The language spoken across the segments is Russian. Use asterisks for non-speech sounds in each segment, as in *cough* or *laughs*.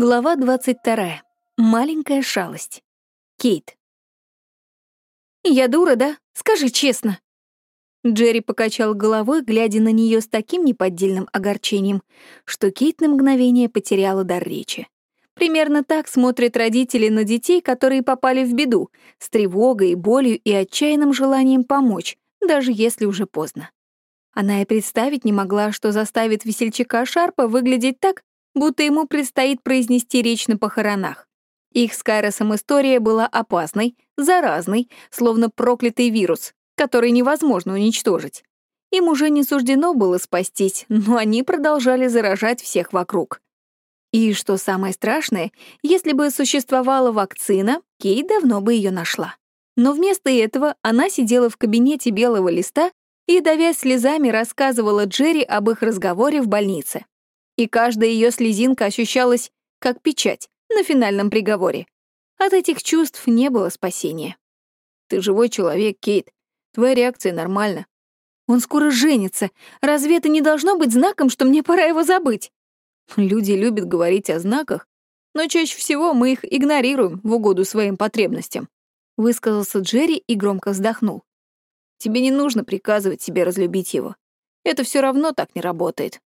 Глава 22. Маленькая шалость. Кейт. «Я дура, да? Скажи честно». Джерри покачал головой, глядя на нее с таким неподдельным огорчением, что Кейт на мгновение потеряла дар речи. Примерно так смотрят родители на детей, которые попали в беду, с тревогой, болью и отчаянным желанием помочь, даже если уже поздно. Она и представить не могла, что заставит весельчака Шарпа выглядеть так, будто ему предстоит произнести речь на похоронах. Их с Кайросом история была опасной, заразной, словно проклятый вирус, который невозможно уничтожить. Им уже не суждено было спастись, но они продолжали заражать всех вокруг. И что самое страшное, если бы существовала вакцина, Кей давно бы ее нашла. Но вместо этого она сидела в кабинете белого листа и, давясь слезами, рассказывала Джерри об их разговоре в больнице и каждая ее слезинка ощущалась как печать на финальном приговоре. От этих чувств не было спасения. «Ты живой человек, Кейт. Твоя реакция нормальна. Он скоро женится. Разве это не должно быть знаком, что мне пора его забыть?» Люди любят говорить о знаках, но чаще всего мы их игнорируем в угоду своим потребностям. Высказался Джерри и громко вздохнул. Тебе не нужно приказывать себе разлюбить его. Это все равно так не работает.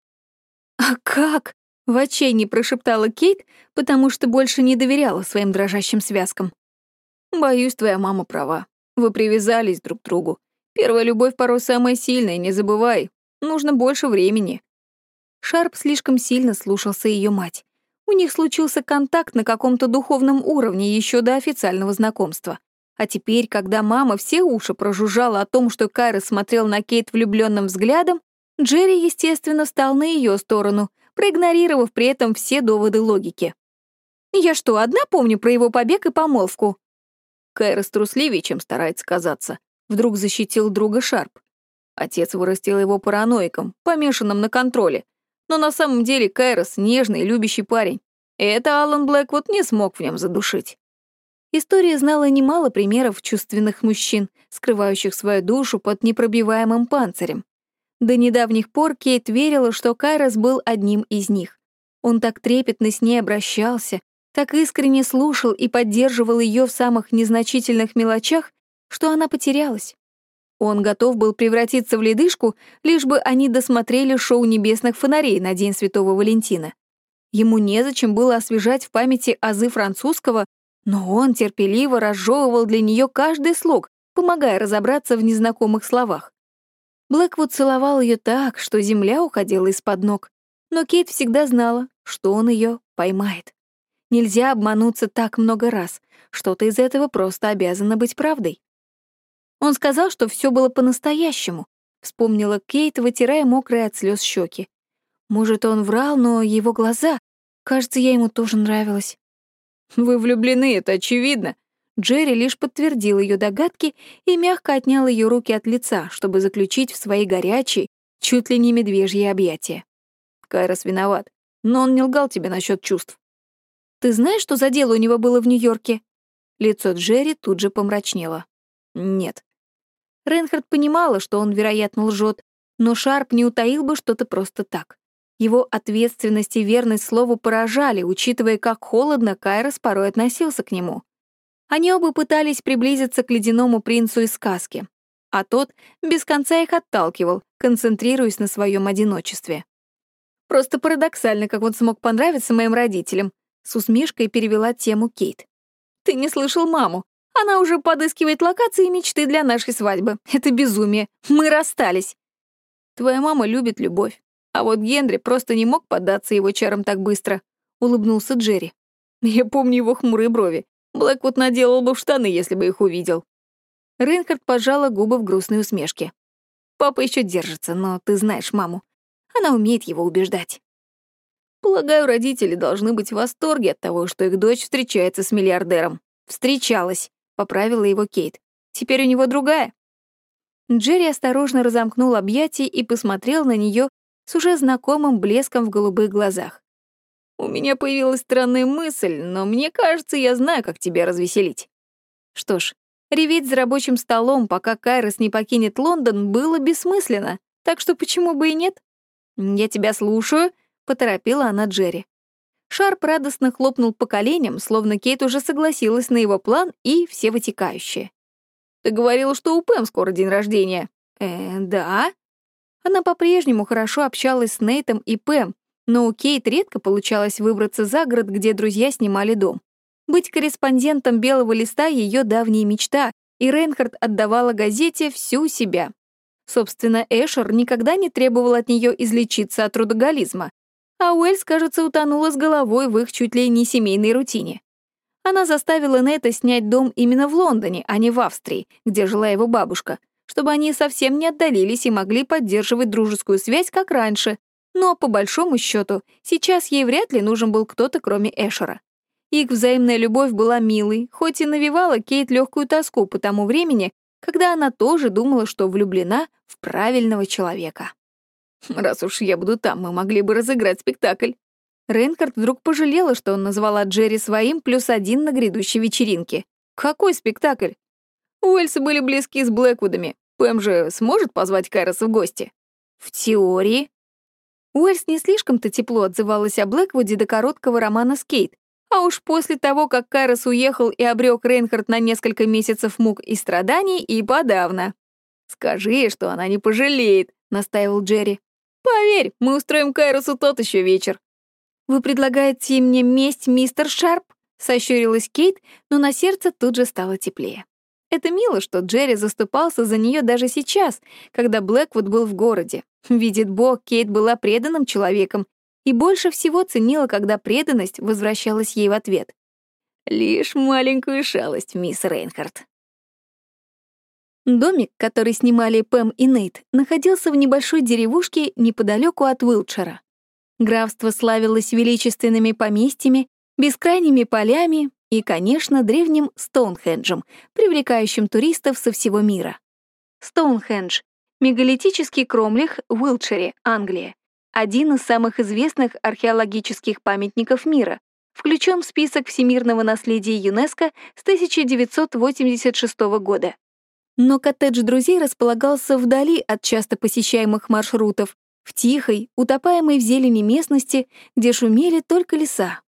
«А как?» — в отчаянии прошептала Кейт, потому что больше не доверяла своим дрожащим связкам. «Боюсь, твоя мама права. Вы привязались друг к другу. Первая любовь порой самая сильная, не забывай. Нужно больше времени». Шарп слишком сильно слушался ее мать. У них случился контакт на каком-то духовном уровне еще до официального знакомства. А теперь, когда мама все уши прожужжала о том, что Кайра смотрел на Кейт влюбленным взглядом, Джерри, естественно, стал на ее сторону, проигнорировав при этом все доводы логики. «Я что, одна помню про его побег и помолвку?» Кайрос трусливее, чем старается казаться. Вдруг защитил друга Шарп. Отец вырастил его параноиком, помешанным на контроле. Но на самом деле Кайрос — нежный, любящий парень. И это Алан Блэквуд не смог в нем задушить. История знала немало примеров чувственных мужчин, скрывающих свою душу под непробиваемым панцирем. До недавних пор Кейт верила, что Кайрос был одним из них. Он так трепетно с ней обращался, так искренне слушал и поддерживал ее в самых незначительных мелочах, что она потерялась. Он готов был превратиться в ледышку, лишь бы они досмотрели шоу небесных фонарей на День Святого Валентина. Ему незачем было освежать в памяти азы французского, но он терпеливо разжевывал для нее каждый слог, помогая разобраться в незнакомых словах. Блэквуд целовал ее так, что земля уходила из-под ног, но Кейт всегда знала, что он ее поймает. Нельзя обмануться так много раз, что-то из этого просто обязано быть правдой. Он сказал, что все было по-настоящему, вспомнила Кейт, вытирая мокрые от слез щеки. Может, он врал, но его глаза... Кажется, я ему тоже нравилась. «Вы влюблены, это очевидно», Джерри лишь подтвердил ее догадки и мягко отнял ее руки от лица, чтобы заключить в свои горячие, чуть ли не медвежьи объятия. Кайрос виноват, но он не лгал тебе насчет чувств. Ты знаешь, что за дело у него было в Нью-Йорке? Лицо Джерри тут же помрачнело. Нет. Рейнхард понимала, что он, вероятно, лжет, но Шарп не утаил бы что-то просто так. Его ответственность и верность слову поражали, учитывая, как холодно Кайрос порой относился к нему. Они оба пытались приблизиться к ледяному принцу из сказки, а тот без конца их отталкивал, концентрируясь на своем одиночестве. Просто парадоксально, как он смог понравиться моим родителям, с усмешкой перевела тему Кейт. «Ты не слышал маму. Она уже подыскивает локации и мечты для нашей свадьбы. Это безумие. Мы расстались». «Твоя мама любит любовь. А вот Генри просто не мог поддаться его чарам так быстро», — улыбнулся Джерри. Я помню его хмурые брови. Блэквуд наделал бы в штаны, если бы их увидел. Рейнхард пожала губы в грустной усмешке. Папа еще держится, но ты знаешь маму. Она умеет его убеждать. Полагаю, родители должны быть в восторге от того, что их дочь встречается с миллиардером. Встречалась, поправила его Кейт. Теперь у него другая. Джерри осторожно разомкнул объятия и посмотрел на нее с уже знакомым блеском в голубых глазах. У меня появилась странная мысль, но мне кажется, я знаю, как тебя развеселить. Что ж, реветь за рабочим столом, пока Кайрос не покинет Лондон, было бессмысленно, так что почему бы и нет? Я тебя слушаю, — поторопила она Джерри. Шарп радостно хлопнул по коленям, словно Кейт уже согласилась на его план и все вытекающие. «Ты говорила, что у Пэм скоро день рождения». «Э, да». Она по-прежнему хорошо общалась с Нейтом и Пэм, но у Кейт редко получалось выбраться за город, где друзья снимали дом. Быть корреспондентом «Белого листа» — ее давняя мечта, и Рейнхард отдавала газете всю себя. Собственно, Эшер никогда не требовал от нее излечиться от трудоголизма, а Уэльс, кажется, утонула с головой в их чуть ли не семейной рутине. Она заставила Нета снять дом именно в Лондоне, а не в Австрии, где жила его бабушка, чтобы они совсем не отдалились и могли поддерживать дружескую связь, как раньше. Но, по большому счету, сейчас ей вряд ли нужен был кто-то, кроме Эшера. Их взаимная любовь была милой, хоть и навевала Кейт легкую тоску по тому времени, когда она тоже думала, что влюблена в правильного человека. *laughs* Раз уж я буду там, мы могли бы разыграть спектакль. Рейнхард вдруг пожалела, что он назвала Джерри своим плюс один на грядущей вечеринке. Какой спектакль? Уэльсы были близки с Блэквудами. Пэм же сможет позвать Кайроса в гости? В теории. Уэльс не слишком-то тепло отзывалась о Блэквуде до короткого романа с Кейт, а уж после того, как Кайрос уехал и обрек Рейнхард на несколько месяцев мук и страданий, и подавно. «Скажи, что она не пожалеет», — настаивал Джерри. Поверь, мы устроим Кайросу тот еще вечер. Вы предлагаете мне месть, мистер Шарп? Сощурилась Кейт, но на сердце тут же стало теплее. Это мило, что Джерри заступался за нее даже сейчас, когда Блэквуд был в городе. Видит Бог, Кейт была преданным человеком и больше всего ценила, когда преданность возвращалась ей в ответ. «Лишь маленькую шалость, мисс Рейнхард», Домик, который снимали Пэм и Нейт, находился в небольшой деревушке неподалеку от Уилтшира. Графство славилось величественными поместьями, бескрайними полями и, конечно, древним Стоунхенджем, привлекающим туристов со всего мира. Стоунхендж — мегалитический кромлях в Уилтшире, Англия, один из самых известных археологических памятников мира, включен в список всемирного наследия ЮНЕСКО с 1986 года. Но коттедж друзей располагался вдали от часто посещаемых маршрутов, в тихой, утопаемой в зелени местности, где шумели только леса.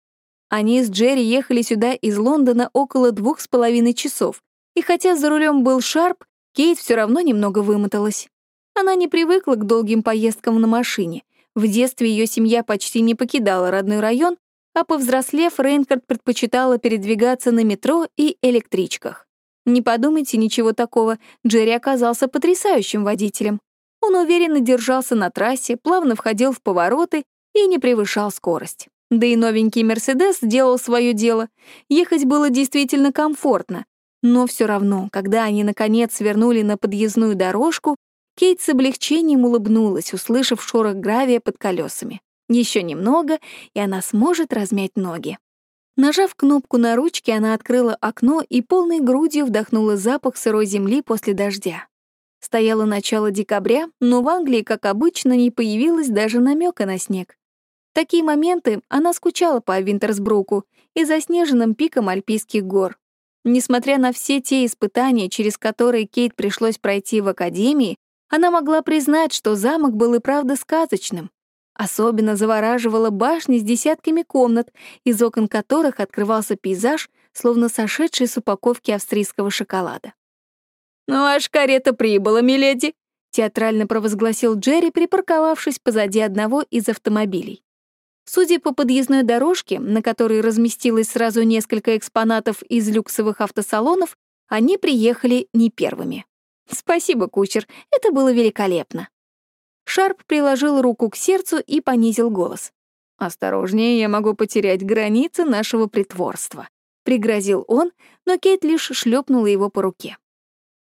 Они с Джерри ехали сюда из Лондона около двух с половиной часов, и хотя за рулем был Шарп, Кейт все равно немного вымоталась. Она не привыкла к долгим поездкам на машине. В детстве ее семья почти не покидала родной район, а повзрослев, Рейнхард предпочитала передвигаться на метро и электричках. Не подумайте ничего такого, Джерри оказался потрясающим водителем. Он уверенно держался на трассе, плавно входил в повороты и не превышал скорость. Да и новенький «Мерседес» делал свое дело. Ехать было действительно комфортно. Но все равно, когда они, наконец, свернули на подъездную дорожку, Кейт с облегчением улыбнулась, услышав шорох гравия под колесами. Еще немного, и она сможет размять ноги. Нажав кнопку на ручке, она открыла окно и полной грудью вдохнула запах сырой земли после дождя. Стояло начало декабря, но в Англии, как обычно, не появилось даже намека на снег. В такие моменты она скучала по Винтерсбруку и заснеженным пикам Альпийских гор. Несмотря на все те испытания, через которые Кейт пришлось пройти в академии, она могла признать, что замок был и правда сказочным, Особенно завораживала башня с десятками комнат, из окон которых открывался пейзаж, словно сошедший с упаковки австрийского шоколада. «Ну, аж карета прибыла, миледи!» — театрально провозгласил Джерри, припарковавшись позади одного из автомобилей. Судя по подъездной дорожке, на которой разместилось сразу несколько экспонатов из люксовых автосалонов, они приехали не первыми. Спасибо, кучер, это было великолепно. Шарп приложил руку к сердцу и понизил голос. «Осторожнее, я могу потерять границы нашего притворства», — пригрозил он, но Кейт лишь шлепнула его по руке.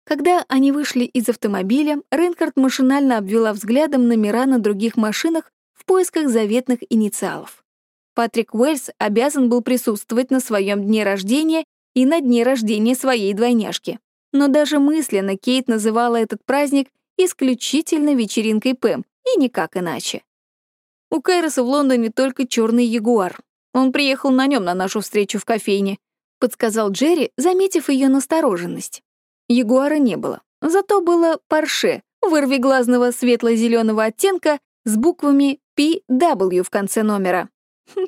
Когда они вышли из автомобиля, Рейнхард машинально обвела взглядом номера на других машинах в поисках заветных инициалов. Патрик Уэльс обязан был присутствовать на своем дне рождения и на дне рождения своей двойняшки. Но даже мысленно Кейт называла этот праздник исключительно вечеринкой Пэм, и никак иначе. У Кайроса в Лондоне только черный ягуар. Он приехал на нем на нашу встречу в кофейне, подсказал Джерри, заметив ее настороженность. Ягуара не было, зато было Порше, вырви глазного светло-зеленого оттенка с буквами PW в конце номера.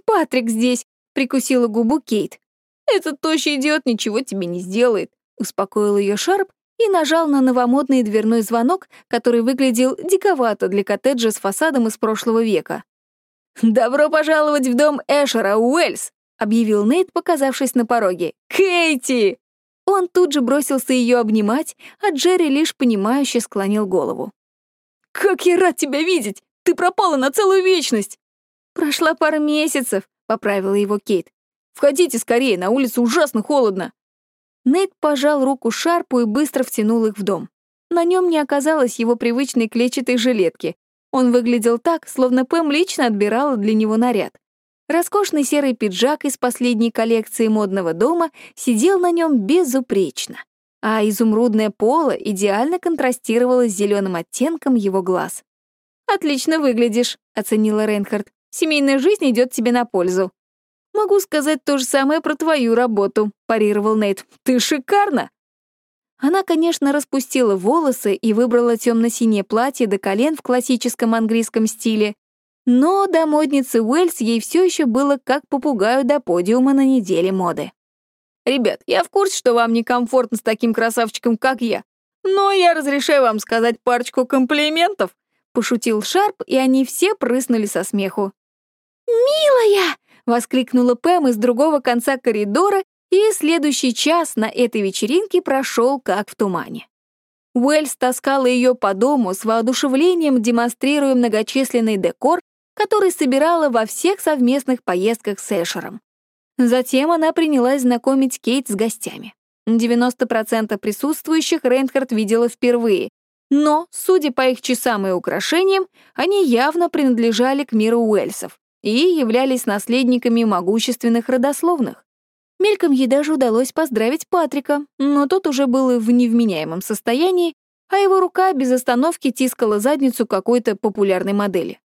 «Патрик здесь», — прикусила губу Кейт. «Этот тощий идиот ничего тебе не сделает», — успокоил ее Шарп и нажал на новомодный дверной звонок, который выглядел диковато для коттеджа с фасадом из прошлого века. «Добро пожаловать в дом Эшера, Уэльс!» — объявил Нейт, показавшись на пороге. «Кейти!» Он тут же бросился ее обнимать, а Джерри лишь понимающе склонил голову. «Как я рад тебя видеть! Ты пропала на целую вечность!» «Прошла пара месяцев», — поправила его Кейт. «Входите скорее, на улице ужасно холодно». Нейт пожал руку Шарпу и быстро втянул их в дом. На нем не оказалось его привычной клетчатой жилетки. Он выглядел так, словно Пэм лично отбирала для него наряд. Роскошный серый пиджак из последней коллекции модного дома сидел на нем безупречно, а изумрудное поло идеально контрастировало с зеленым оттенком его глаз. «Отлично выглядишь», — оценила Рейнхард. «Семейная жизнь идет тебе на пользу». «Могу сказать то же самое про твою работу», — парировал Нейт. «Ты шикарна!» Она, конечно, распустила волосы и выбрала темно-синее платье до колен в классическом английском стиле, но до модницы Уэльс ей все еще было как попугаю до подиума на неделе моды. «Ребят, я в курсе, что вам некомфортно с таким красавчиком, как я, но я разрешаю вам сказать парочку комплиментов», пошутил Шарп, и они все прыснули со смеху. «Милая!» — воскликнула Пэм из другого конца коридора, и следующий час на этой вечеринке прошел как в тумане. Уэльс таскала ее по дому с воодушевлением, демонстрируя многочисленный декор который собирала во всех совместных поездках с Эшером. Затем она принялась знакомить Кейт с гостями. 90% присутствующих Рейнхард видела впервые, но, судя по их часам и украшениям, они явно принадлежали к миру Уэльсов и являлись наследниками могущественных родословных. Мельком ей даже удалось поздравить Патрика, но тот уже был в невменяемом состоянии, а его рука без остановки тискала задницу какой-то популярной модели.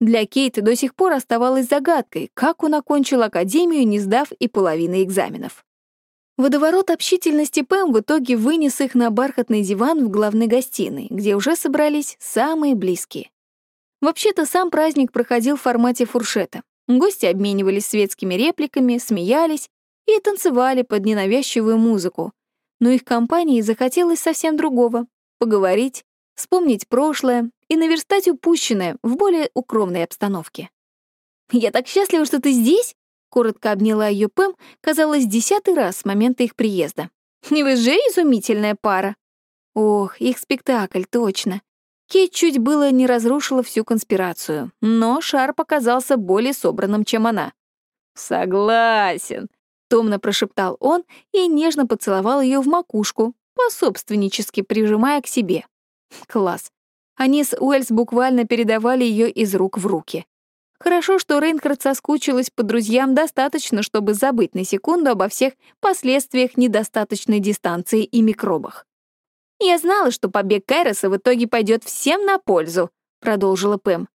Для Кейта до сих пор оставалось загадкой, как он окончил академию, не сдав и половины экзаменов. Водоворот общительности Пэм в итоге вынес их на бархатный диван в главной гостиной, где уже собрались самые близкие. Вообще-то сам праздник проходил в формате фуршета. Гости обменивались светскими репликами, смеялись и танцевали под ненавязчивую музыку. Но их компании захотелось совсем другого — поговорить, вспомнить прошлое и наверстать упущенное в более укромной обстановке. «Я так счастлива, что ты здесь!» — коротко обняла ее Пэм, казалось, десятый раз с момента их приезда. «И вы же изумительная пара!» Ох, их спектакль, точно. Кейт чуть было не разрушила всю конспирацию, но шар показался более собранным, чем она. «Согласен», — томно прошептал он и нежно поцеловал ее в макушку, пособственнически прижимая к себе. Класс. Они с Уэльс буквально передавали ее из рук в руки. Хорошо, что Рейнхард соскучилась по друзьям достаточно, чтобы забыть на секунду обо всех последствиях недостаточной дистанции и микробах. «Я знала, что побег Кайроса в итоге пойдет всем на пользу», — продолжила Пэм.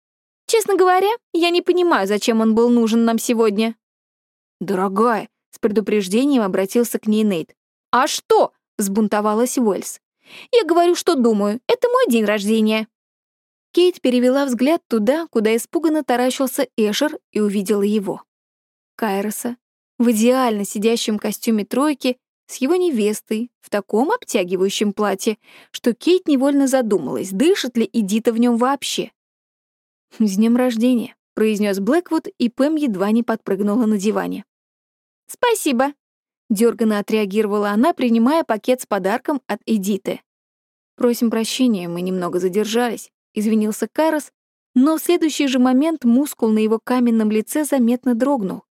«Честно говоря, я не понимаю, зачем он был нужен нам сегодня». «Дорогая», — с предупреждением обратился к ней Нейт. «А что?» — взбунтовалась Уэльс. Я говорю, что думаю. Это мой день рождения». Кейт перевела взгляд туда, куда испуганно таращился Эшер и увидела его. Кайроса, в идеально сидящем костюме тройки, с его невестой, в таком обтягивающем платье, что Кейт невольно задумалась, дышит ли Эдита в нем вообще. «С днем рождения», — произнес Блэквуд, и Пэм едва не подпрыгнула на диване. «Спасибо», Дёрганно отреагировала она, принимая пакет с подарком от Эдиты. «Просим прощения, мы немного задержались», — извинился Кайрос, но в следующий же момент мускул на его каменном лице заметно дрогнул.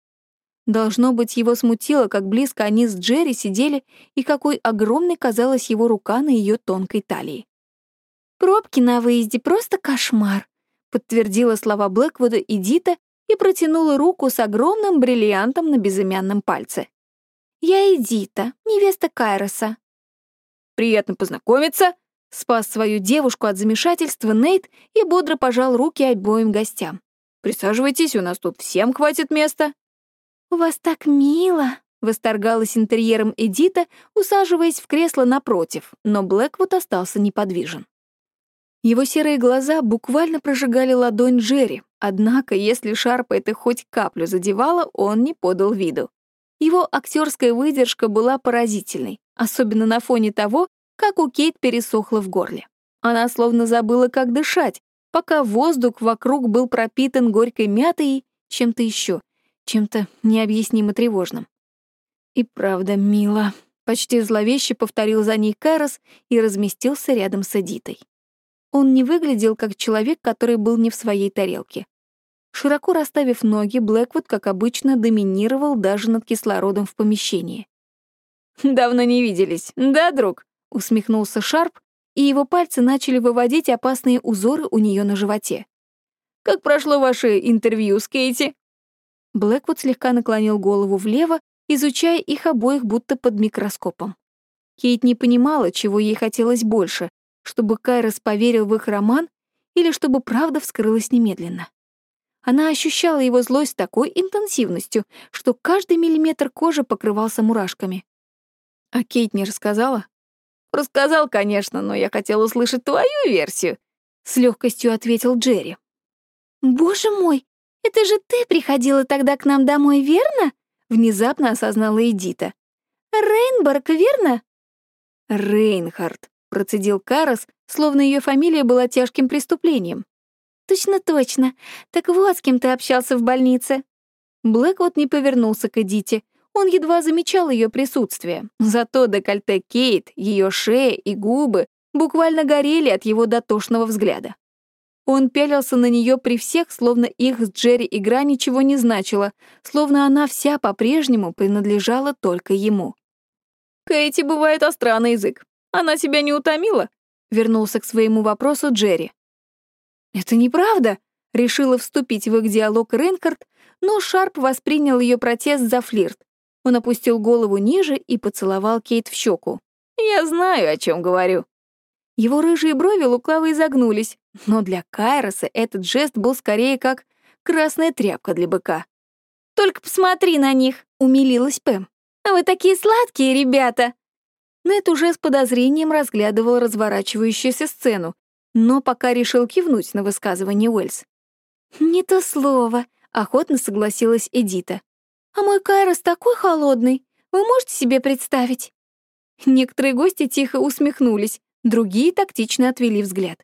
Должно быть, его смутило, как близко они с Джерри сидели и какой огромной казалась его рука на ее тонкой талии. «Пробки на выезде — просто кошмар», — подтвердила слова Блэквуда Эдита и протянула руку с огромным бриллиантом на безымянном пальце. «Я Эдита, невеста Кайроса». «Приятно познакомиться», — спас свою девушку от замешательства Нейт и бодро пожал руки обоим гостям. «Присаживайтесь, у нас тут всем хватит места». «У вас так мило», — восторгалась интерьером Эдита, усаживаясь в кресло напротив, но Блэквуд остался неподвижен. Его серые глаза буквально прожигали ладонь Джерри, однако, если Шарпа это хоть каплю задевало, он не подал виду. Его актерская выдержка была поразительной, особенно на фоне того, как у Кейт пересохло в горле. Она словно забыла, как дышать, пока воздух вокруг был пропитан горькой мятой и чем-то еще, чем-то необъяснимо тревожным. И правда, мило. Почти зловеще повторил за ней Кайрос и разместился рядом с Эдитой. Он не выглядел как человек, который был не в своей тарелке. Широко расставив ноги, Блэквуд, как обычно, доминировал даже над кислородом в помещении. «Давно не виделись, да, друг?» — усмехнулся Шарп, и его пальцы начали выводить опасные узоры у нее на животе. «Как прошло ваше интервью с Кейти?» Блэквуд слегка наклонил голову влево, изучая их обоих будто под микроскопом. Кейт не понимала, чего ей хотелось больше, чтобы Кайрос поверил в их роман или чтобы правда вскрылась немедленно. Она ощущала его злость с такой интенсивностью, что каждый миллиметр кожи покрывался мурашками. А Кейт не рассказала? «Рассказал, конечно, но я хотел услышать твою версию», — с легкостью ответил Джерри. «Боже мой, это же ты приходила тогда к нам домой, верно?» — внезапно осознала Эдита. «Рейнборг, верно?» «Рейнхард», — процедил Карас, словно ее фамилия была тяжким преступлением. «Точно-точно. Так вот, с кем ты общался в больнице». Блэквуд не повернулся к Эдите. Он едва замечал ее присутствие. Зато декольте Кейт, ее шея и губы буквально горели от его дотошного взгляда. Он пялился на нее при всех, словно их с Джерри игра ничего не значила, словно она вся по-прежнему принадлежала только ему. «Кейти бывает остра на язык. Она тебя не утомила?» — вернулся к своему вопросу Джерри. «Это неправда», — решила вступить в их диалог Рейнхард, но Шарп воспринял ее протест за флирт. Он опустил голову ниже и поцеловал Кейт в щеку. «Я знаю, о чем говорю». Его рыжие брови лукаво изогнулись, но для Кайроса этот жест был скорее как красная тряпка для быка. «Только посмотри на них», — умилилась Пэм. «Вы такие сладкие, ребята!» Нет уже с подозрением разглядывал разворачивающуюся сцену, но пока решил кивнуть на высказывание Уэльс. «Не то слово», — охотно согласилась Эдита. «А мой Кайрос такой холодный, вы можете себе представить?» Некоторые гости тихо усмехнулись, другие тактично отвели взгляд.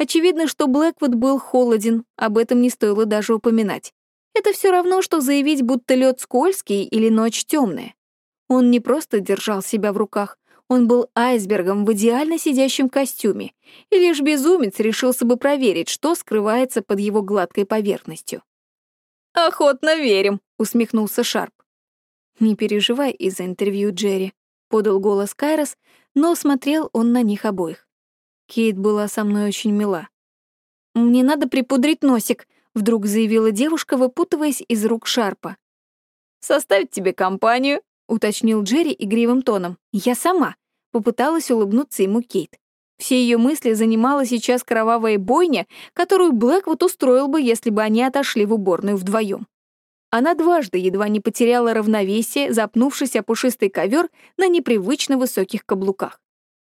Очевидно, что Блэквуд был холоден, об этом не стоило даже упоминать. Это все равно, что заявить, будто лед скользкий или ночь темная. Он не просто держал себя в руках, он был айсбергом в идеально сидящем костюме, и лишь безумец решился бы проверить, что скрывается под его гладкой поверхностью. «Охотно верим», — усмехнулся Шарп. «Не переживай из-за интервью Джерри», — подал голос Кайрос, но смотрел он на них обоих. Кейт была со мной очень мила. «Мне надо припудрить носик», — вдруг заявила девушка, выпутываясь из рук Шарпа. «Составить тебе компанию», — уточнил Джерри игривым тоном. «Я сама», Попыталась улыбнуться ему Кейт. Все ее мысли занимала сейчас кровавая бойня, которую Блэквуд устроил бы, если бы они отошли в уборную вдвоем. Она дважды едва не потеряла равновесие, запнувшись о пушистый ковер на непривычно высоких каблуках.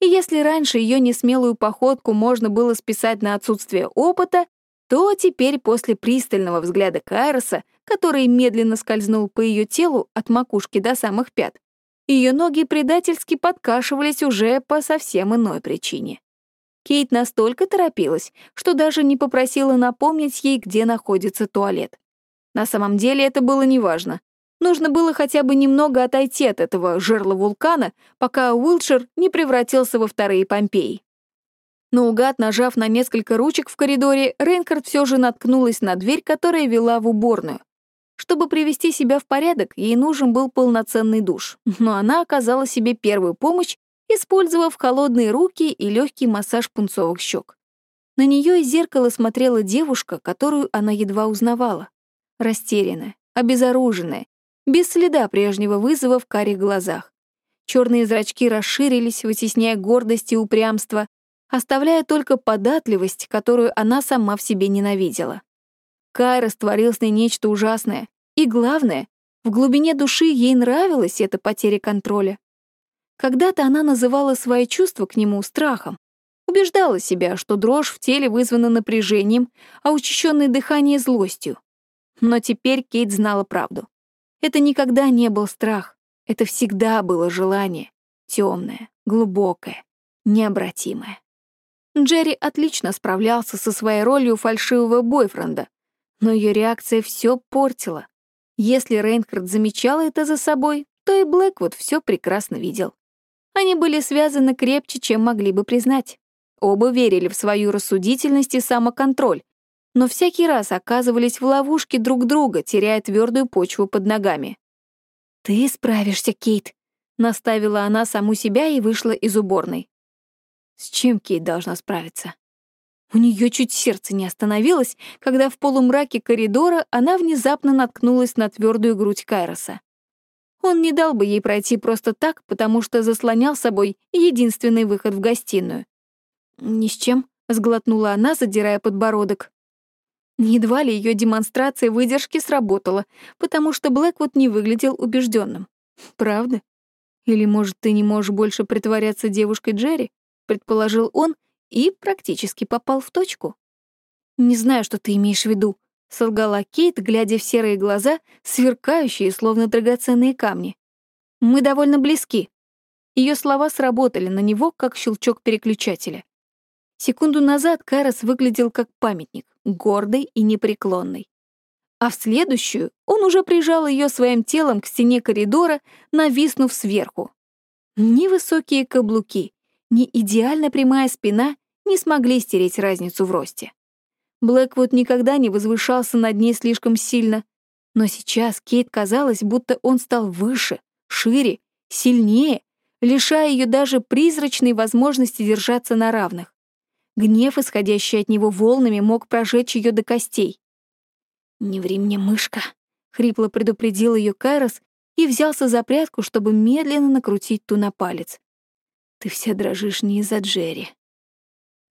И если раньше ее несмелую походку можно было списать на отсутствие опыта, то теперь после пристального взгляда Кайроса, который медленно скользнул по ее телу от макушки до самых пят, ее ноги предательски подкашивались уже по совсем иной причине. Кейт настолько торопилась, что даже не попросила напомнить ей, где находится туалет. На самом деле это было неважно. Нужно было хотя бы немного отойти от этого жерла вулкана, пока Уилшир не превратился во вторые Помпеи. Наугад, нажав на несколько ручек в коридоре, Рейнкард все же наткнулась на дверь, которая вела в уборную. Чтобы привести себя в порядок, ей нужен был полноценный душ, но она оказала себе первую помощь, использовав холодные руки и легкий массаж пунцовых щек. На нее из зеркала смотрела девушка, которую она едва узнавала. Растерянная, обезоруженная, без следа прежнего вызова в карих глазах. Черные зрачки расширились, вытесняя гордость и упрямство, оставляя только податливость, которую она сама в себе ненавидела. Кай растворил с ней нечто ужасное. И главное, в глубине души ей нравилась эта потеря контроля. Когда-то она называла свои чувства к нему страхом. Убеждала себя, что дрожь в теле вызвана напряжением, а учащенное дыхание — злостью. Но теперь Кейт знала правду. Это никогда не был страх, это всегда было желание, темное, глубокое, необратимое. Джерри отлично справлялся со своей ролью фальшивого бойфренда, но ее реакция все портила. Если Рейнхард замечал это за собой, то и Блэквуд все прекрасно видел. Они были связаны крепче, чем могли бы признать. Оба верили в свою рассудительность и самоконтроль, но всякий раз оказывались в ловушке друг друга, теряя твердую почву под ногами. «Ты справишься, Кейт», — наставила она саму себя и вышла из уборной. С чем Кейт должна справиться? У нее чуть сердце не остановилось, когда в полумраке коридора она внезапно наткнулась на твердую грудь Кайроса. Он не дал бы ей пройти просто так, потому что заслонял собой единственный выход в гостиную. «Ни с чем», — сглотнула она, задирая подбородок. Едва ли ее демонстрация выдержки сработала, потому что Блэквуд не выглядел убежденным. «Правда? Или, может, ты не можешь больше притворяться девушкой Джерри?» — предположил он и практически попал в точку. «Не знаю, что ты имеешь в виду», — солгала Кейт, глядя в серые глаза, сверкающие, словно драгоценные камни. «Мы довольно близки». Ее слова сработали на него, как щелчок переключателя. Секунду назад Кайрос выглядел как памятник, гордый и непреклонный. А в следующую он уже прижал ее своим телом к стене коридора, нависнув сверху. Ни высокие каблуки, ни идеально прямая спина не смогли стереть разницу в росте. Блэквуд никогда не возвышался над ней слишком сильно, но сейчас Кейт казалось, будто он стал выше, шире, сильнее, лишая ее даже призрачной возможности держаться на равных. Гнев, исходящий от него волнами, мог прожечь ее до костей. «Не ври мне, мышка», — хрипло предупредил ее Кайрос и взялся за прядку, чтобы медленно накрутить ту на палец. «Ты вся дрожишь не из-за Джерри».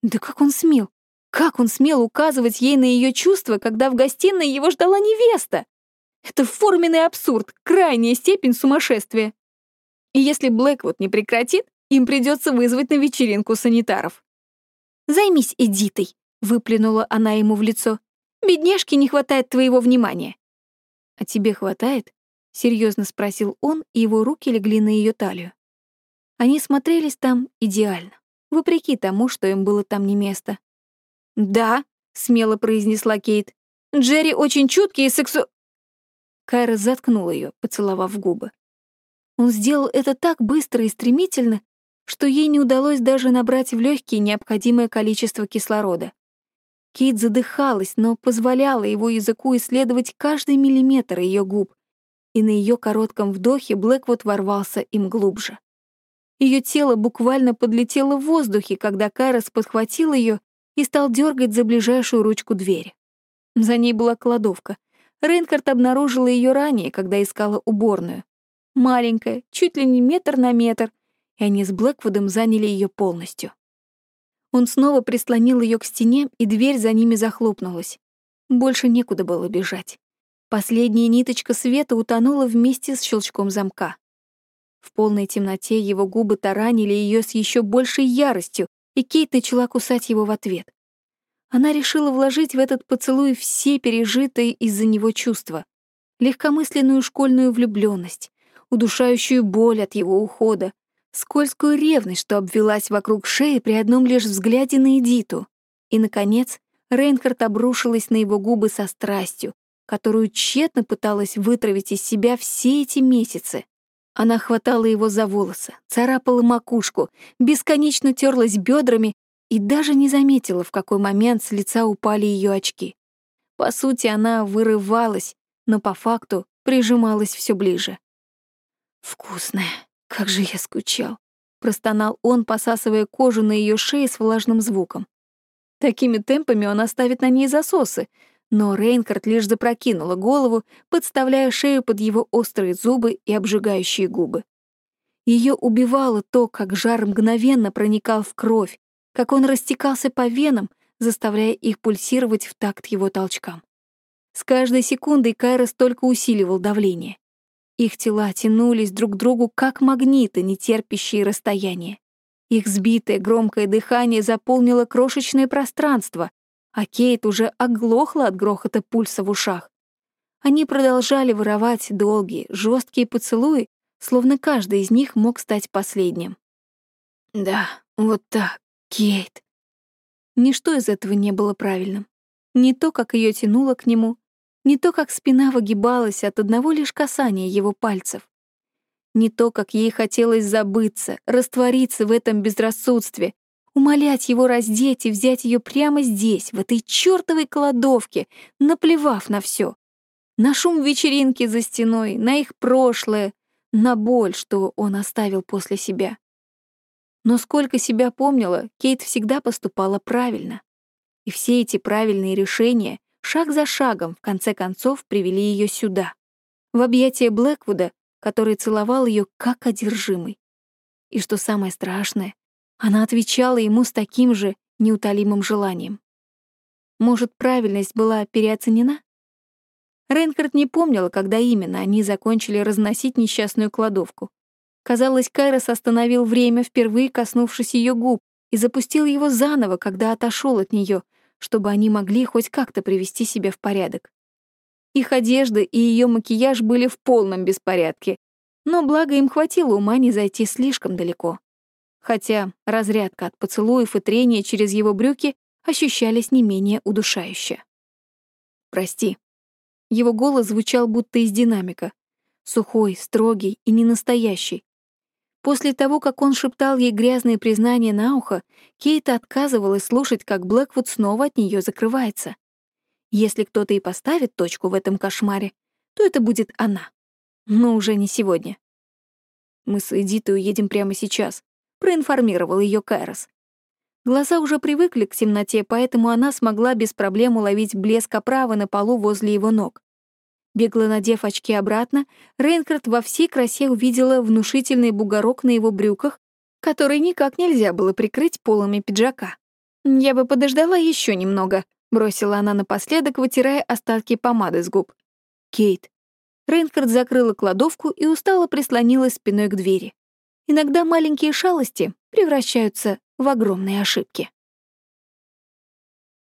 Да как он смел? Как он смел указывать ей на ее чувства, когда в гостиной его ждала невеста? Это форменный абсурд, крайняя степень сумасшествия. И если Блэквуд не прекратит, им придется вызвать на вечеринку санитаров. «Займись Эдитой», — выплюнула она ему в лицо. «Бедняжке не хватает твоего внимания». «А тебе хватает?» — серьезно спросил он, и его руки легли на ее талию. Они смотрелись там идеально, вопреки тому, что им было там не место. «Да», — смело произнесла Кейт, — «Джерри очень чуткий и сексу...» Кайра заткнула ее, поцеловав в губы. Он сделал это так быстро и стремительно, что ей не удалось даже набрать в легкие необходимое количество кислорода. Кейт задыхалась, но позволяла его языку исследовать каждый миллиметр ее губ, и на ее коротком вдохе Блэквуд ворвался им глубже. Ее тело буквально подлетело в воздухе, когда Кайрос подхватил ее и стал дергать за ближайшую ручку двери. За ней была кладовка. Рейнхард обнаружила ее ранее, когда искала уборную. Маленькая, чуть ли не метр на метр — и они с Блэквудом заняли ее полностью. Он снова прислонил ее к стене, и дверь за ними захлопнулась. Больше некуда было бежать. Последняя ниточка света утонула вместе с щелчком замка. В полной темноте его губы таранили ее с еще большей яростью, и Кейт начала кусать его в ответ. Она решила вложить в этот поцелуй все пережитые из-за него чувства. Легкомысленную школьную влюбленность, удушающую боль от его ухода, скользкую ревность, что обвелась вокруг шеи при одном лишь взгляде на Эдиту. И, наконец, Рейнхард обрушилась на его губы со страстью, которую тщетно пыталась вытравить из себя все эти месяцы. Она хватала его за волосы, царапала макушку, бесконечно терлась бедрами и даже не заметила, в какой момент с лица упали ее очки. По сути, она вырывалась, но по факту прижималась все ближе. «Вкусная», «Как же я скучал!» — простонал он, посасывая кожу на ее шее с влажным звуком. Такими темпами он оставит на ней засосы, но Рейнкард лишь запрокинула голову, подставляя шею под его острые зубы и обжигающие губы. Ее убивало то, как жар мгновенно проникал в кровь, как он растекался по венам, заставляя их пульсировать в такт его толчкам. С каждой секундой Кайрос только усиливал давление. Их тела тянулись друг к другу, как магниты, не терпящие расстояния. Их сбитое громкое дыхание заполнило крошечное пространство, а Кейт уже оглохла от грохота пульса в ушах. Они продолжали воровать долгие, жесткие поцелуи, словно каждый из них мог стать последним. «Да, вот так, Кейт». Ничто из этого не было правильным. Не то, как ее тянуло к нему, не то, как спина выгибалась от одного лишь касания его пальцев. Не то, как ей хотелось забыться, раствориться в этом безрассудстве, умолять его раздеть и взять ее прямо здесь, в этой чертовой кладовке, наплевав на все. На шум вечеринки за стеной, на их прошлое, на боль, что он оставил после себя. Но сколько себя помнила, Кейт всегда поступала правильно. И все эти правильные решения, шаг за шагом, в конце концов, привели ее сюда, в объятия Блэквуда, который целовал ее как одержимый. И что самое страшное, она отвечала ему с таким же неутолимым желанием. Может, правильность была переоценена? Рейнхард не помнила, когда именно они закончили разносить несчастную кладовку. Казалось, Кайрос остановил время, впервые коснувшись ее губ, и запустил его заново, когда отошел от нее, чтобы они могли хоть как-то привести себя в порядок. Их одежда и ее макияж были в полном беспорядке, но благо им хватило ума не зайти слишком далеко хотя разрядка от поцелуев и трения через его брюки ощущались не менее удушающе. «Прости». Его голос звучал будто из динамика, сухой, строгий и ненастоящий. После того, как он шептал ей грязные признания на ухо, Кейта отказывалась слушать, как Блэквуд снова от нее закрывается. Если кто-то и поставит точку в этом кошмаре, то это будет она. Но уже не сегодня. Мы с Эдитой уедем прямо сейчас проинформировал ее Кайрос. Глаза уже привыкли к темноте, поэтому она смогла без проблем уловить блеск оправы на полу возле его ног. Бегло надев очки обратно, Рейнкард во всей красе увидела внушительный бугорок на его брюках, который никак нельзя было прикрыть полами пиджака. «Я бы подождала еще немного», — бросила она напоследок, вытирая остатки помады с губ. «Кейт». Рейнкард закрыла кладовку и устало прислонилась спиной к двери. Иногда маленькие шалости превращаются в огромные ошибки.